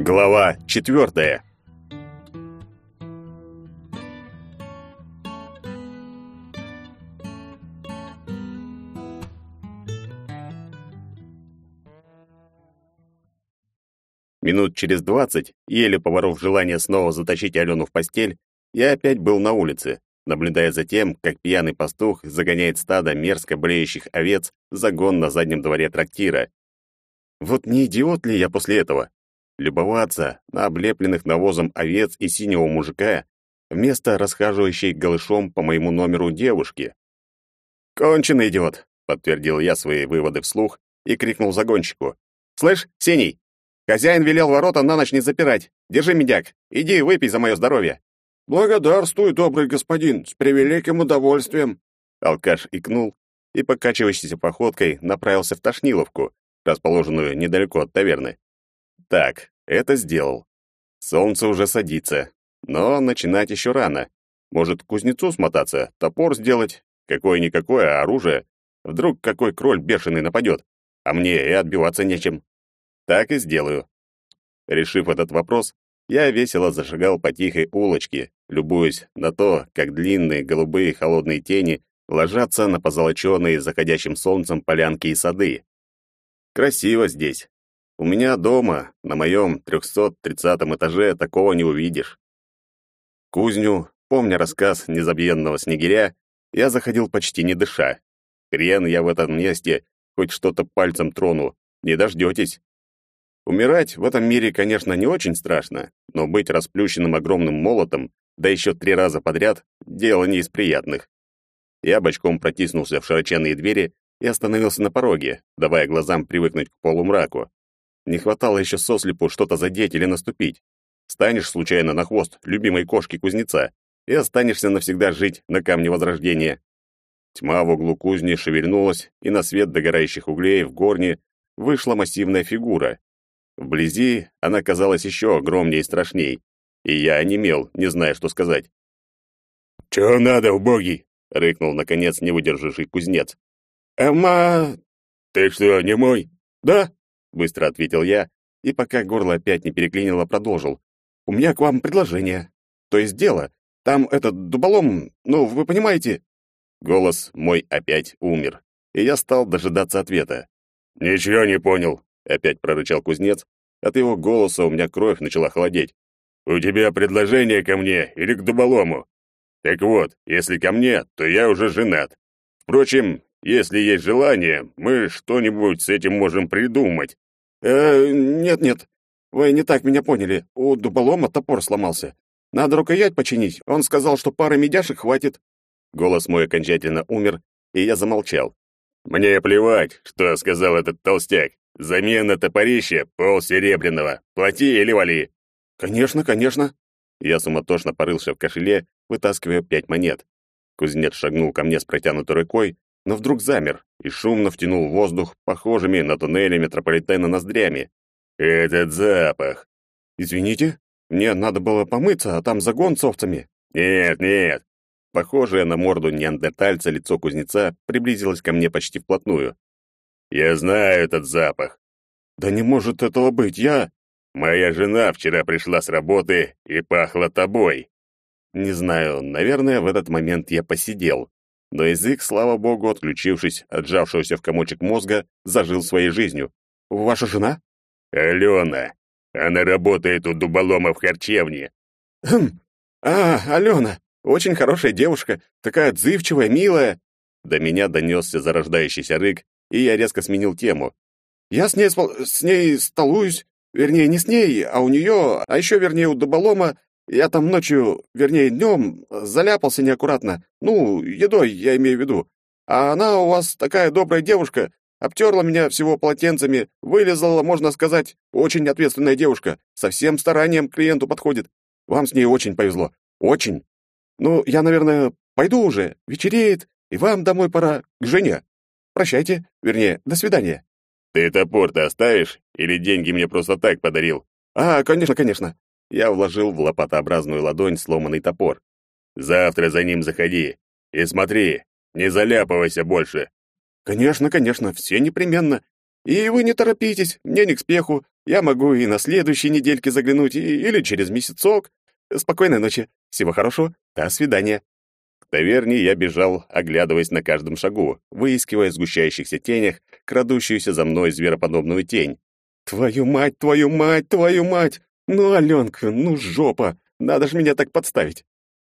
Глава четвертая. Минут через двадцать, еле поборов желание снова затащить Алену в постель, я опять был на улице, наблюдая за тем, как пьяный пастух загоняет стадо мерзко бреющих овец в загон на заднем дворе трактира. Вот не идиот ли я после этого? Любоваться на облепленных навозом овец и синего мужика вместо расхаживающей голышом по моему номеру девушки. «Конченый идиот!» — подтвердил я свои выводы вслух и крикнул загонщику. «Слышь, Синий, хозяин велел ворота на ночь не запирать. Держи, медяк, иди выпей за мое здоровье». «Благодарствую, добрый господин, с превеликим удовольствием!» Алкаш икнул и, покачивающейся походкой, направился в Тошниловку, расположенную недалеко от таверны. Так, это сделал. Солнце уже садится, но начинать еще рано. Может, к кузнецу смотаться, топор сделать, какое-никакое оружие. Вдруг какой кроль бешеный нападет, а мне и отбиваться нечем. Так и сделаю. Решив этот вопрос, я весело зашагал по тихой улочке, любуясь на то, как длинные голубые холодные тени ложатся на позолоченные заходящим солнцем полянки и сады. Красиво здесь. У меня дома, на моем 330 этаже, такого не увидишь. Кузню, помня рассказ незабвенного снегиря, я заходил почти не дыша. Хрен я в этом месте хоть что-то пальцем трону, не дождетесь. Умирать в этом мире, конечно, не очень страшно, но быть расплющенным огромным молотом, да еще три раза подряд, дело не из приятных. Я бочком протиснулся в широченные двери и остановился на пороге, давая глазам привыкнуть к полумраку. Не хватало еще сослепу что-то задеть или наступить. Станешь случайно на хвост любимой кошки кузнеца и останешься навсегда жить на камне возрождения. Тьма в углу кузни шевельнулась, и на свет догорающих углей в горне вышла массивная фигура. Вблизи она казалась еще огромнее и страшней, и я онемел, не зная, что сказать. «Чего надо, убогий?» — рыкнул, наконец, не выдержавший кузнец. «Эма...» «Ты что, не мой?» «Да», — быстро ответил я, и пока горло опять не переклинило, продолжил. «У меня к вам предложение. То есть дело. Там этот дуболом, ну, вы понимаете...» Голос мой опять умер, и я стал дожидаться ответа. «Ничего не понял», опять прорычал кузнец. От его голоса у меня кровь начала холодеть. У тебя предложение ко мне или к дуболому? Так вот, если ко мне, то я уже женат. Впрочем, если есть желание, мы что-нибудь с этим можем придумать. Э, нет, нет. Вы не так меня поняли. У дуболома топор сломался. Надо рукоять починить. Он сказал, что пары медяшек хватит. Голос мой окончательно умер, и я замолчал. Мне плевать, что сказал этот толстяк. Замена топорища пол серебряного. Плати или вали. Конечно, конечно. Я суматошно порылся в кошеле, вытаскивая пять монет. Кузнец шагнул ко мне с протянутой рукой, но вдруг замер и шумно втянул воздух похожими на туннели метрополитена ноздрями. Этот запах. Извините, мне надо было помыться, а там загон с овцами. Нет, нет. Похожее на морду неандертальца лицо кузнеца приблизилось ко мне почти вплотную. Я знаю этот запах. Да не может этого быть, я... Моя жена вчера пришла с работы и пахла тобой. Не знаю, наверное, в этот момент я посидел. Но язык, слава богу, отключившись от сжавшегося в комочек мозга, зажил своей жизнью. Ваша жена? Алена. Она работает у дуболома в харчевне. Хм. А, Алена. Очень хорошая девушка, такая отзывчивая, милая. До меня донесся зарождающийся рык, и я резко сменил тему. Я с ней, с ней столуюсь, вернее, не с ней, а у нее, а еще, вернее, у Дуболома. Я там ночью, вернее, днем заляпался неаккуратно. Ну, едой, я имею в виду. А она у вас такая добрая девушка, обтерла меня всего полотенцами, вылезала, можно сказать, очень ответственная девушка, со всем старанием к клиенту подходит. Вам с ней очень повезло. Очень. Ну, я, наверное, пойду уже. Вечереет, и вам домой пора, к жене. Прощайте, вернее, до свидания. Ты топор-то оставишь или деньги мне просто так подарил? А, конечно, конечно. Я вложил в лопатообразную ладонь сломанный топор. Завтра за ним заходи. И смотри, не заляпывайся больше. Конечно, конечно, все непременно. И вы не торопитесь, мне не к спеху. Я могу и на следующей недельке заглянуть, и, или через месяцок. Спокойной ночи. Всего хорошего. До свидания. К таверне я бежал, оглядываясь на каждом шагу, выискивая в сгущающихся тенях крадущуюся за мной звероподобную тень. Твою мать, твою мать, твою мать! Ну, Аленка, ну жопа! Надо ж меня так подставить.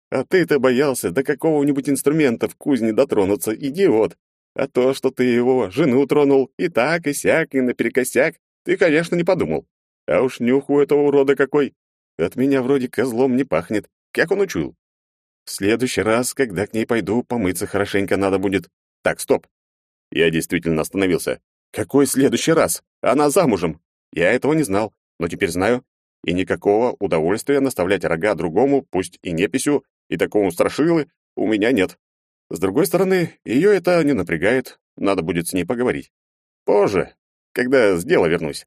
А ты-то боялся до какого-нибудь инструмента в кузне дотронуться, идиот. А то, что ты его жену тронул, и так, и сяк, и наперекосяк, ты, конечно, не подумал. А уж нюх у этого урода какой. От меня вроде козлом не пахнет. Как он учуял? В следующий раз, когда к ней пойду, помыться хорошенько надо будет. Так, стоп. Я действительно остановился. Какой следующий раз? Она замужем. Я этого не знал, но теперь знаю. И никакого удовольствия наставлять рога другому, пусть и неписью, и такому страшилы, у меня нет. С другой стороны, ее это не напрягает, надо будет с ней поговорить. Позже, когда с дела вернусь.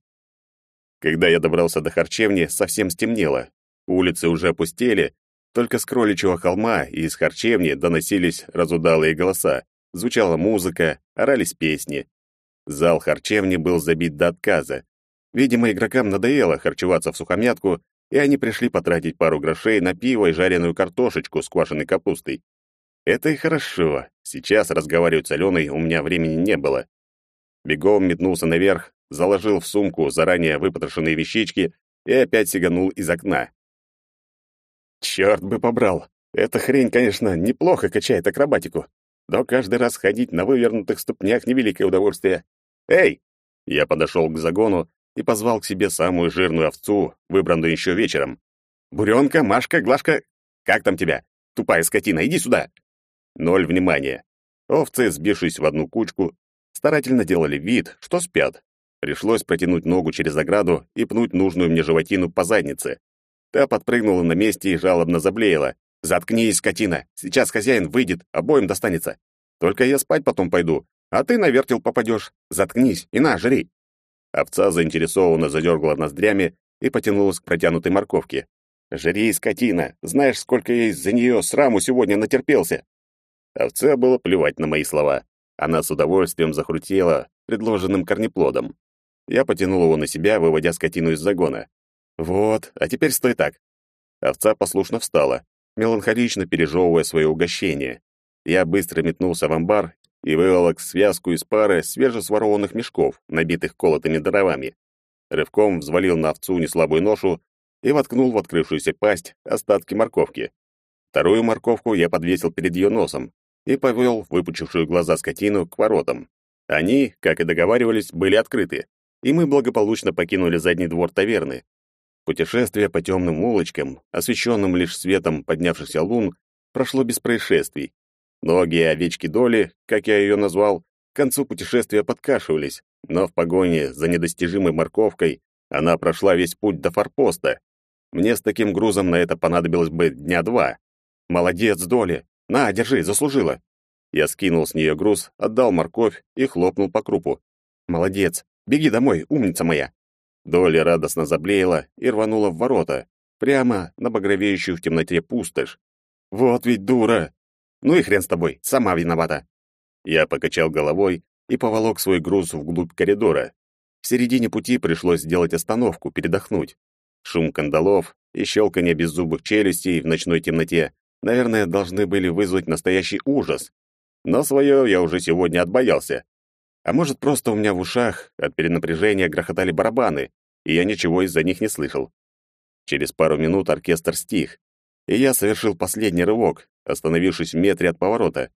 Когда я добрался до харчевни, совсем стемнело. Улицы уже опустели, только с кроличьего холма и из харчевни доносились разудалые голоса. Звучала музыка, орались песни. Зал харчевни был забит до отказа. Видимо, игрокам надоело харчеваться в сухомятку, и они пришли потратить пару грошей на пиво и жареную картошечку с квашеной капустой. Это и хорошо. Сейчас разговаривать с Аленой у меня времени не было. Бегом метнулся наверх, заложил в сумку заранее выпотрошенные вещички и опять сиганул из окна. Черт бы побрал! Эта хрень, конечно, неплохо качает акробатику, но каждый раз ходить на вывернутых ступнях — невеликое удовольствие. «Эй!» Я подошел к загону и позвал к себе самую жирную овцу, выбранную еще вечером. «Буренка, Машка, Глашка, как там тебя? Тупая скотина, иди сюда!» Ноль внимания. Овцы, сбившись в одну кучку, старательно делали вид, что спят. Пришлось протянуть ногу через ограду и пнуть нужную мне животину по заднице. Та подпрыгнула на месте и жалобно заблеяла. «Заткнись, скотина! Сейчас хозяин выйдет, обоим достанется. Только я спать потом пойду, а ты на вертел попадешь. Заткнись и на, жри!» Овца заинтересованно задергала ноздрями и потянулась к протянутой морковке. «Жри, скотина! Знаешь, сколько я из-за нее сраму сегодня натерпелся!» Овце было плевать на мои слова. Она с удовольствием захрутела предложенным корнеплодом. Я потянул его на себя, выводя скотину из загона. «Вот, а теперь стой так». Овца послушно встала, меланхолично пережевывая свое угощение. Я быстро метнулся в амбар и выволок связку из пары свежесворованных мешков, набитых колотыми дровами. Рывком взвалил на овцу неслабую ношу и воткнул в открывшуюся пасть остатки морковки. Вторую морковку я подвесил перед ее носом, и повел выпучившую глаза скотину к воротам. Они, как и договаривались, были открыты, и мы благополучно покинули задний двор таверны. Путешествие по темным улочкам, освещенным лишь светом поднявшихся лун, прошло без происшествий. Ноги овечки Доли, как я ее назвал, к концу путешествия подкашивались, но в погоне за недостижимой морковкой она прошла весь путь до форпоста. Мне с таким грузом на это понадобилось бы дня два. Молодец, Доли, на, держи, заслужила. Я скинул с нее груз, отдал морковь и хлопнул по крупу. Молодец. Беги домой, умница моя. Доля радостно заблеяла и рванула в ворота, прямо на багровеющую в темноте пустошь. Вот ведь дура. Ну и хрен с тобой, сама виновата. Я покачал головой и поволок свой груз вглубь коридора. В середине пути пришлось сделать остановку, передохнуть. Шум кандалов и щелканье беззубых челюстей в ночной темноте наверное, должны были вызвать настоящий ужас. Но свое я уже сегодня отбоялся. А может, просто у меня в ушах от перенапряжения грохотали барабаны, и я ничего из-за них не слышал. Через пару минут оркестр стих, и я совершил последний рывок, остановившись в метре от поворота.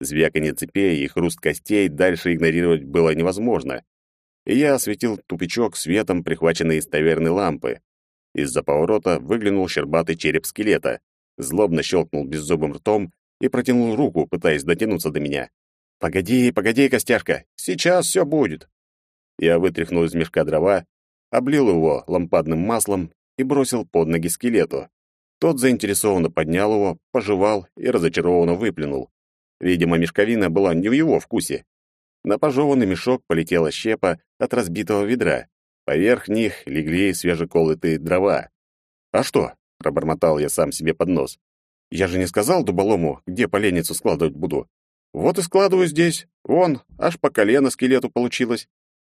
Звяканье цепей и хруст костей дальше игнорировать было невозможно. И я осветил тупичок светом, прихваченной из таверны лампы. Из-за поворота выглянул щербатый череп скелета злобно щелкнул беззубым ртом и протянул руку, пытаясь дотянуться до меня. «Погоди, погоди, костяшка, сейчас все будет!» Я вытряхнул из мешка дрова, облил его лампадным маслом и бросил под ноги скелету. Тот заинтересованно поднял его, пожевал и разочарованно выплюнул. Видимо, мешковина была не в его вкусе. На пожеванный мешок полетела щепа от разбитого ведра. Поверх них легли свежеколотые дрова. А что? — пробормотал я сам себе под нос. «Я же не сказал дуболому, где поленницу складывать буду. Вот и складываю здесь. Вон, аж по колено скелету получилось».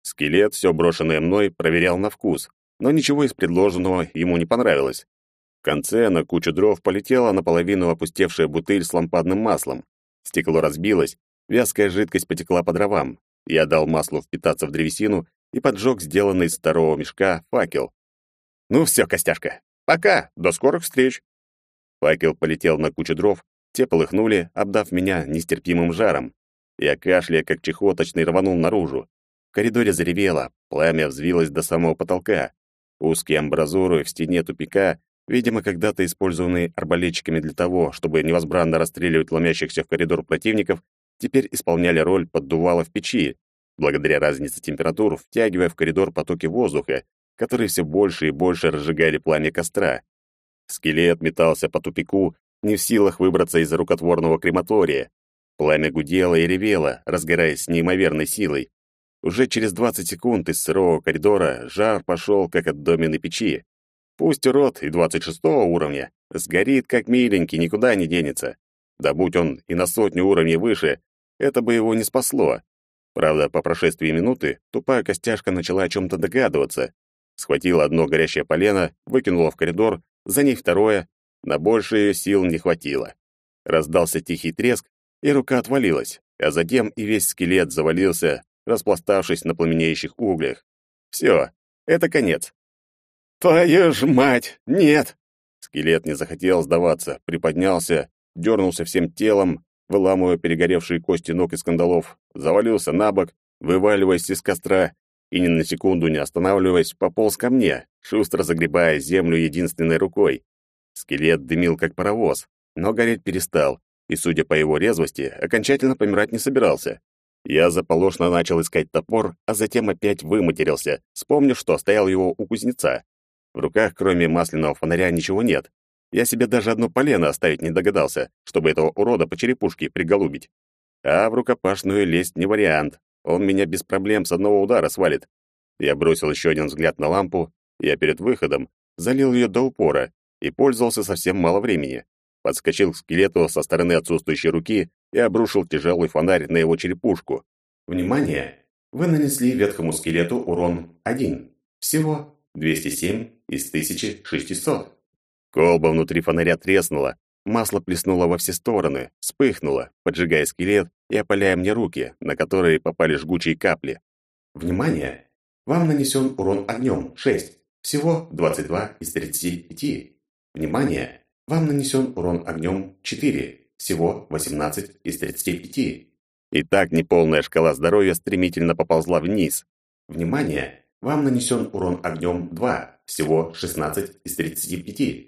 Скелет, все брошенное мной, проверял на вкус, но ничего из предложенного ему не понравилось. Конце на кучу дров полетела наполовину опустевшая бутыль с лампадным маслом. Стекло разбилось, вязкая жидкость потекла по дровам. Я дал маслу впитаться в древесину и поджег сделанный из старого мешка факел. «Ну все, Костяшка, пока, до скорых встреч!» Факел полетел на кучу дров, те полыхнули, обдав меня нестерпимым жаром. Я, кашляя, как чехоточный, рванул наружу. В коридоре заревело, пламя взвилось до самого потолка. Узкие амбразуры в стене тупика, видимо, когда-то использованные арбалетчиками для того, чтобы невозбранно расстреливать ломящихся в коридор противников, теперь исполняли роль поддувала в печи, благодаря разнице температур, втягивая в коридор потоки воздуха, которые все больше и больше разжигали пламя костра. Скелет метался по тупику, не в силах выбраться из рукотворного крематория. Пламя гудело и ревело, разгораясь с неимоверной силой. Уже через 20 секунд из сырого коридора жар пошел, как от доменной печи. Пусть урод и 26 уровня, сгорит как миленький, никуда не денется. Да будь он и на сотню уровней выше, это бы его не спасло. Правда, по прошествии минуты тупая костяшка начала о чем-то догадываться. Схватила одно горящее полено, выкинула в коридор, за ней второе. На большее сил не хватило. Раздался тихий треск, и рука отвалилась, а затем и весь скелет завалился, распластавшись на пламенеющих углях. Все, это конец. «Твою ж мать! Нет!» Скелет не захотел сдаваться, приподнялся, дернулся всем телом, выламывая перегоревшие кости ног и скандалов, завалился на бок, вываливаясь из костра, и ни на секунду не останавливаясь, пополз ко мне, шустро загребая землю единственной рукой. Скелет дымил, как паровоз, но гореть перестал, и, судя по его резвости, окончательно помирать не собирался. Я заполошно начал искать топор, а затем опять выматерился, вспомнив, что оставил его у кузнеца. В руках, кроме масляного фонаря, ничего нет. Я себе даже одно полено оставить не догадался, чтобы этого урода по черепушке приголубить. А в рукопашную лезть не вариант. Он меня без проблем с одного удара свалит. Я бросил еще один взгляд на лампу, я перед выходом залил ее до упора и пользовался совсем мало времени. Подскочил к скелету со стороны отсутствующей руки и обрушил тяжелый фонарь на его черепушку. Внимание! Вы нанесли ветхому скелету урон 1. Всего 207 из 1600. Колба внутри фонаря треснула, масло плеснуло во все стороны, вспыхнуло, поджигая скелет и опаляя мне руки, на которые попали жгучие капли. Внимание! Вам нанесен урон огнем 6, всего 22 из 35. Внимание! Вам нанесен урон огнем 4, всего 18 из 35. И так неполная шкала здоровья стремительно поползла вниз. Внимание! Вам нанесен урон огнем 2, всего 16 из 35.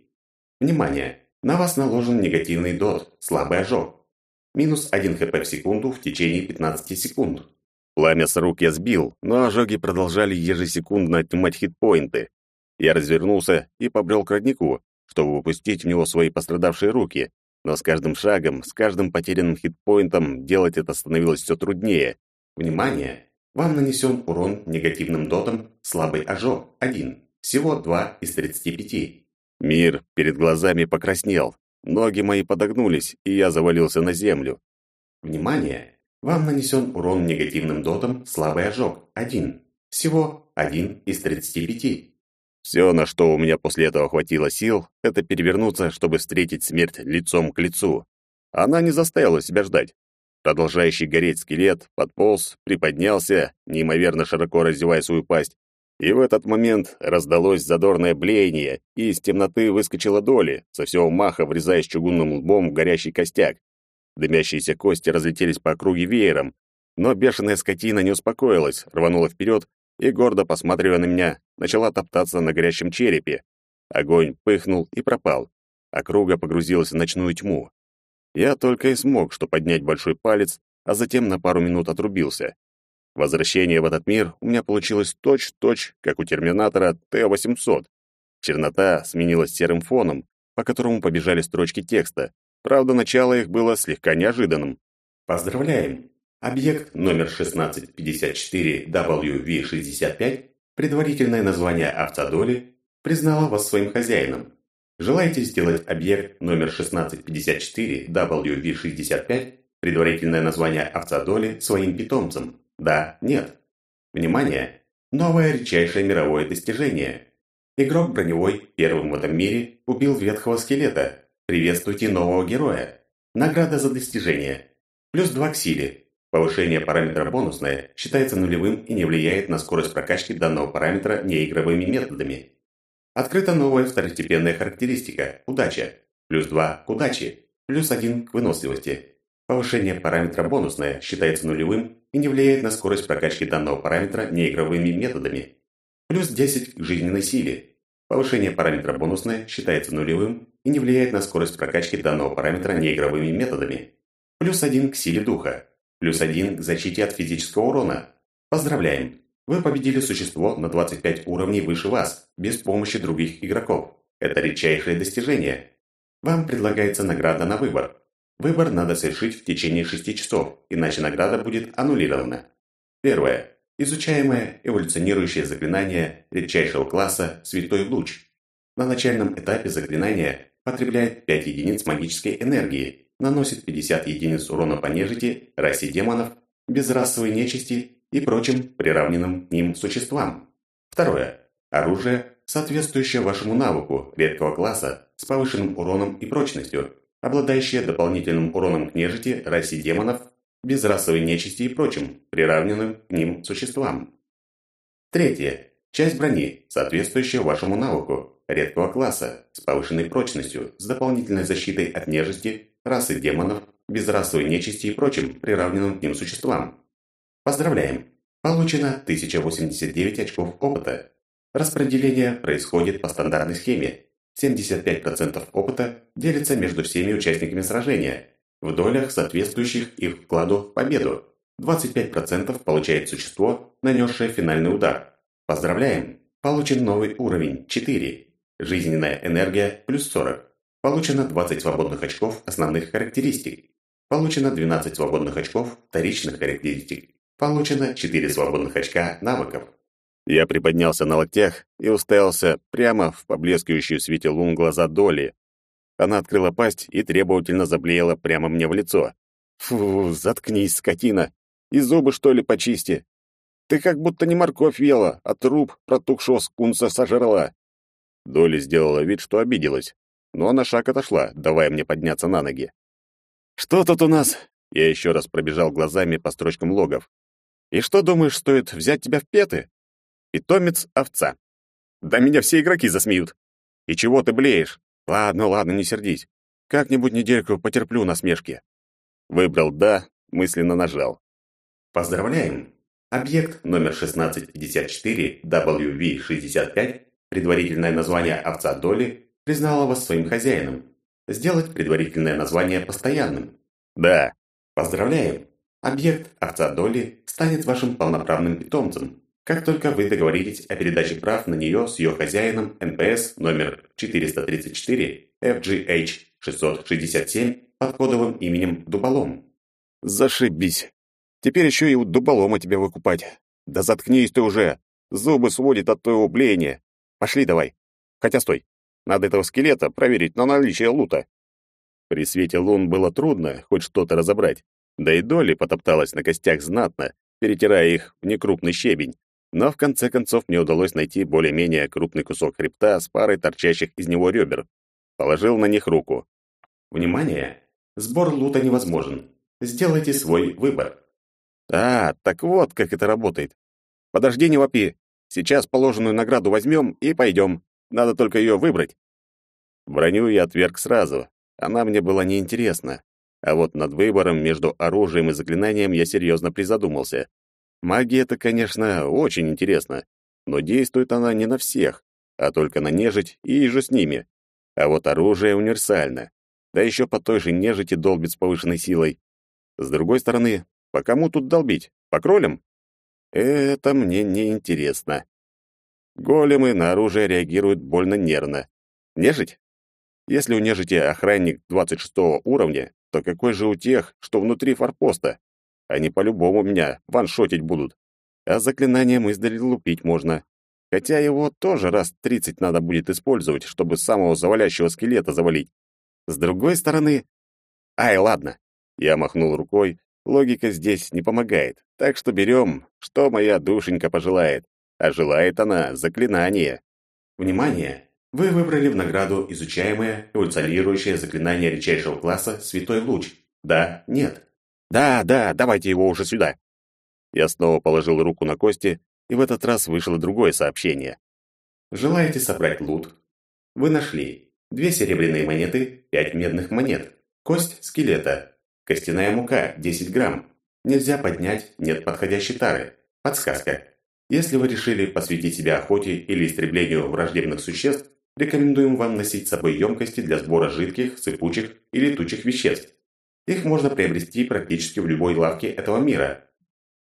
Внимание! На вас наложен негативный дот, слабый ожог. Минус 1 хп в секунду в течение 15 секунд. Пламя с рук я сбил, но ожоги продолжали ежесекундно отнимать хитпоинты. Я развернулся и побрел к роднику, чтобы выпустить в него свои пострадавшие руки, но с каждым шагом, с каждым потерянным хитпоинтом делать это становилось все труднее. Внимание! Вам нанесен урон негативным дотом «Слабый ожог» 1, всего 2 из 35. Мир перед глазами покраснел, ноги мои подогнулись, и я завалился на землю. Внимание! Вам нанесен урон негативным дотом «Слабый ожог» 1. Всего 1 из 35. Все, на что у меня после этого хватило сил, это перевернуться, чтобы встретить смерть лицом к лицу. Она не заставила себя ждать. Продолжающий гореть скелет подполз, приподнялся, неимоверно широко раздевая свою пасть, и в этот момент раздалось задорное блеяние, и из темноты выскочила доли, со всего маха врезаясь чугунным лбом в горящий костяк. Дымящиеся кости разлетелись по округе веером, но бешеная скотина не успокоилась, рванула вперед и, гордо посматривая на меня, начала топтаться на горящем черепе. Огонь пыхнул и пропал. Округа погрузилась в ночную тьму. Я только и смог, что поднять большой палец, а затем на пару минут отрубился. Возвращение в этот мир у меня получилось точь-точь, как у терминатора Т-800. Чернота сменилась серым фоном, по которому побежали строчки текста. Правда, начало их было слегка неожиданным. Поздравляем! Объект номер 1654WV65, предварительное название овца доли, признала вас своим хозяином. Желаете сделать объект номер 1654WV65, предварительное название овца доли, своим питомцем? Да, нет. Внимание! Новое редчайшее мировое достижение. Игрок броневой первым в этом мире убил ветхого скелета. Приветствуйте нового героя. Награда за достижение. Плюс 2 к силе. Повышение параметра бонусное считается нулевым и не влияет на скорость прокачки данного параметра неигровыми методами. Открыта новая второстепенная характеристика – удача. Плюс 2 к удаче, плюс 1 к выносливости. Повышение параметра бонусное считается нулевым и не влияет на скорость прокачки данного параметра неигровыми методами. Плюс 10 к жизненной силе. Повышение параметра бонусное считается нулевым и не влияет на скорость прокачки данного параметра неигровыми методами. Плюс 1 к силе духа. Плюс 1 к защите от физического урона. Поздравляем! Вы победили существо на 25 уровней выше вас, без помощи других игроков. Это редчайшее достижение. Вам предлагается награда на выбор. Выбор надо совершить в течение 6 часов, иначе награда будет аннулирована. Первое. Изучаемое эволюционирующее заклинание редчайшего класса «Святой луч». На начальном этапе заклинание потребляет 5 единиц магической энергии, наносит 50 единиц урона по нежити, расе демонов, безрасовой нечисти и прочим приравненным к ним существам. Второе. Оружие, соответствующее вашему навыку редкого класса с повышенным уроном и прочностью, обладающее дополнительным уроном к нежити, расе демонов, безрасовой нечисти и прочим, приравненным к ним существам. Третье. Часть брони, соответствующая вашему навыку, редкого класса, с повышенной прочностью, с дополнительной защитой от нежити, расы демонов, безрасовой нечисти и прочим, приравненным к ним существам. Поздравляем! Получено 1089 очков опыта. Распределение происходит по стандартной схеме 75% опыта делится между всеми участниками сражения, в долях, соответствующих их вкладу в победу. 25% получает существо, нанесшее финальный удар. Поздравляем! Получен новый уровень 4. Жизненная энергия плюс 40. Получено 20 свободных очков основных характеристик. Получено 12 свободных очков вторичных характеристик. Получено 4 свободных очка навыков. Я приподнялся на локтях и уставился прямо в поблескивающую в свете лун глаза Доли. Она открыла пасть и требовательно заблеяла прямо мне в лицо. «Фу, заткнись, скотина! И зубы, что ли, почисти! Ты как будто не морковь ела, а труп протухшего скунса сожрала!» Доля сделала вид, что обиделась, но на шаг отошла, давая мне подняться на ноги. «Что тут у нас?» Я еще раз пробежал глазами по строчкам логов. «И что, думаешь, стоит взять тебя в петы?» Питомец овца. Да меня все игроки засмеют. И чего ты блеешь? Ладно, ладно, не сердись. Как-нибудь недельку потерплю насмешки. Выбрал «да», мысленно нажал. Поздравляем! Объект номер 1654 WV65, предварительное название овца Доли, признала вас своим хозяином. Сделать предварительное название постоянным. Да. Поздравляем! Объект овца Доли станет вашим полноправным питомцем. Как только вы договоритесь о передаче прав на нее с ее хозяином НПС номер 434 FGH 667 под кодовым именем Дуболом. Зашибись. Теперь еще и у Дуболома тебя выкупать. Да заткнись ты уже. Зубы сводит от твоего блеяния. Пошли давай. Хотя стой. Надо этого скелета проверить на наличие лута. При свете лун было трудно хоть что-то разобрать. Да и Доли потопталась на костях знатно, перетирая их в некрупный щебень. Но в конце концов мне удалось найти более-менее крупный кусок хребта с парой торчащих из него ребер. Положил на них руку. Внимание! Сбор лута невозможен. Сделайте свой выбор. А, так вот, как это работает. Подожди, не вопи. Сейчас положенную награду возьмем и пойдем. Надо только ее выбрать. Броню я отверг сразу. Она мне была неинтересна. А вот над выбором между оружием и заклинанием я серьезно призадумался. Магия это, конечно, очень интересно, но действует она не на всех, а только на нежить и же с ними. А вот оружие универсально. Да еще по той же нежити долбит с повышенной силой. С другой стороны, по кому тут долбить? По кролям? Это мне не интересно. Големы на оружие реагируют больно нервно. Нежить? Если у нежити охранник 26 уровня, то какой же у тех, что внутри форпоста? Они по-любому меня ваншотить будут. А заклинанием издали лупить можно. Хотя его тоже раз тридцать надо будет использовать, чтобы самого завалящего скелета завалить. С другой стороны... Ай, ладно. Я махнул рукой, Логика здесь не помогает, так что берем, что моя душенька пожелает. А желает она заклинание. Внимание! Вы выбрали в награду изучаемое эволюционирующее заклинание редчайшего класса «Святой луч». Да, нет. Да, да, давайте его уже сюда. Я снова положил руку на кости, и в этот раз вышло другое сообщение. Желаете собрать лут? Вы нашли две серебряные монеты, пять медных монет, кость скелета, костяная мука 10 грамм. Нельзя поднять, нет подходящей тары. Подсказка. Если вы решили посвятить себя охоте или истреблению враждебных существ, рекомендуем вам носить с собой емкости для сбора жидких, сыпучих и летучих веществ. Их можно приобрести практически в любой лавке этого мира.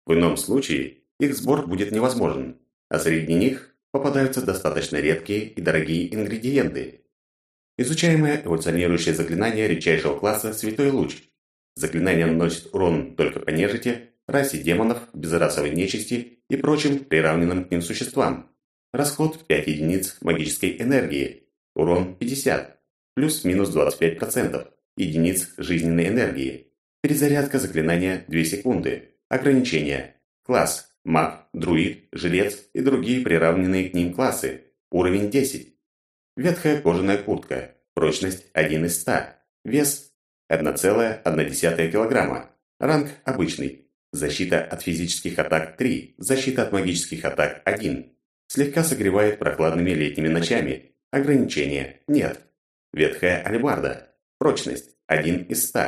В ином случае их сбор будет невозможен, а среди них попадаются достаточно редкие и дорогие ингредиенты. Изучаемое эволюционирующее заклинание редчайшего класса «Святой луч». Заклинание наносит урон только по нежити, расе демонов, безрасовой нечисти и прочим приравненным к ним существам. Расход 5 единиц магической энергии. Урон 50. Плюс-минус 25% единиц жизненной энергии. Перезарядка заклинания 2 секунды. Ограничения. Класс. Маг, друид, жилец и другие приравненные к ним классы. Уровень 10. Ветхая кожаная куртка. Прочность 1 из 100. Вес 1,1 кг. Ранг обычный. Защита от физических атак 3. Защита от магических атак 1. Слегка согревает прохладными летними ночами. Ограничения нет. Ветхая алебарда. Прочность 1 из 100.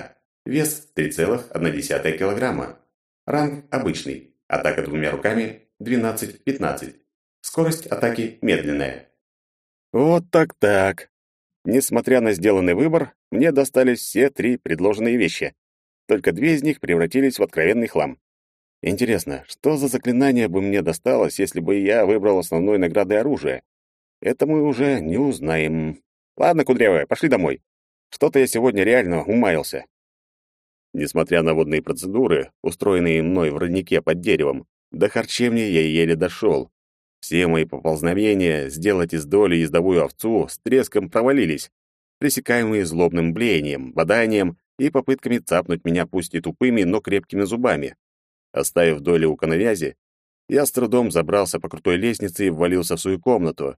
Вес 3,1 кг. Ранг обычный. Атака двумя руками 12-15. Скорость атаки медленная. Вот так-так. Несмотря на сделанный выбор, мне достались все три предложенные вещи. Только две из них превратились в откровенный хлам. Интересно, что за заклинание бы мне досталось, если бы я выбрал основной наградой оружие? Это мы уже не узнаем. Ладно, кудрявая, пошли домой. Что-то я сегодня реально умаялся. Несмотря на водные процедуры, устроенные мной в роднике под деревом, до харчевни я еле дошел. Все мои поползновения сделать из доли ездовую овцу с треском провалились, пресекаемые злобным блеянием, боданием и попытками цапнуть меня пусть и тупыми, но крепкими зубами. Оставив доли у коновязи, я с трудом забрался по крутой лестнице и ввалился в свою комнату.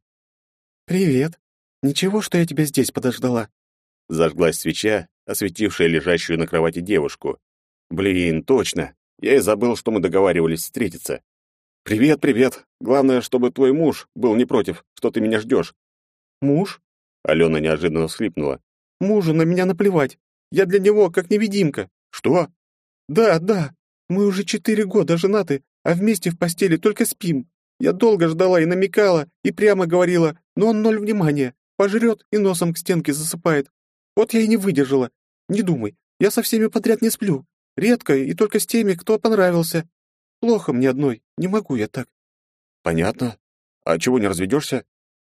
«Привет. Ничего, что я тебя здесь подождала?» Зажглась свеча, осветившая лежащую на кровати девушку. Блин, точно. Я и забыл, что мы договаривались встретиться. Привет, привет. Главное, чтобы твой муж был не против, что ты меня ждешь. Муж? Алена неожиданно всхлипнула. Мужу на меня наплевать. Я для него как невидимка. Что? Да, да. Мы уже четыре года женаты, а вместе в постели только спим. Я долго ждала и намекала, и прямо говорила, но он ноль внимания. Пожрет и носом к стенке засыпает. Вот я и не выдержала. Не думай, я со всеми подряд не сплю. Редко и только с теми, кто понравился. Плохо мне одной, не могу я так. Понятно. А чего не разведешься?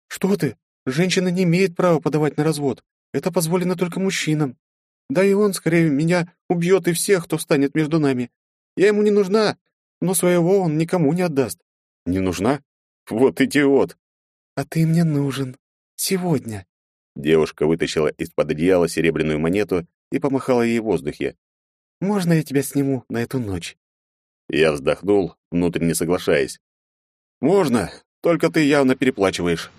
Что ты? Женщина не имеет права подавать на развод. Это позволено только мужчинам. Да и он, скорее, меня убьет и всех, кто встанет между нами. Я ему не нужна, но своего он никому не отдаст. Не нужна? Вот идиот. А ты мне нужен. Сегодня. Девушка вытащила из-под одеяла серебряную монету и помахала ей в воздухе. «Можно я тебя сниму на эту ночь?» Я вздохнул, внутренне соглашаясь. «Можно, только ты явно переплачиваешь».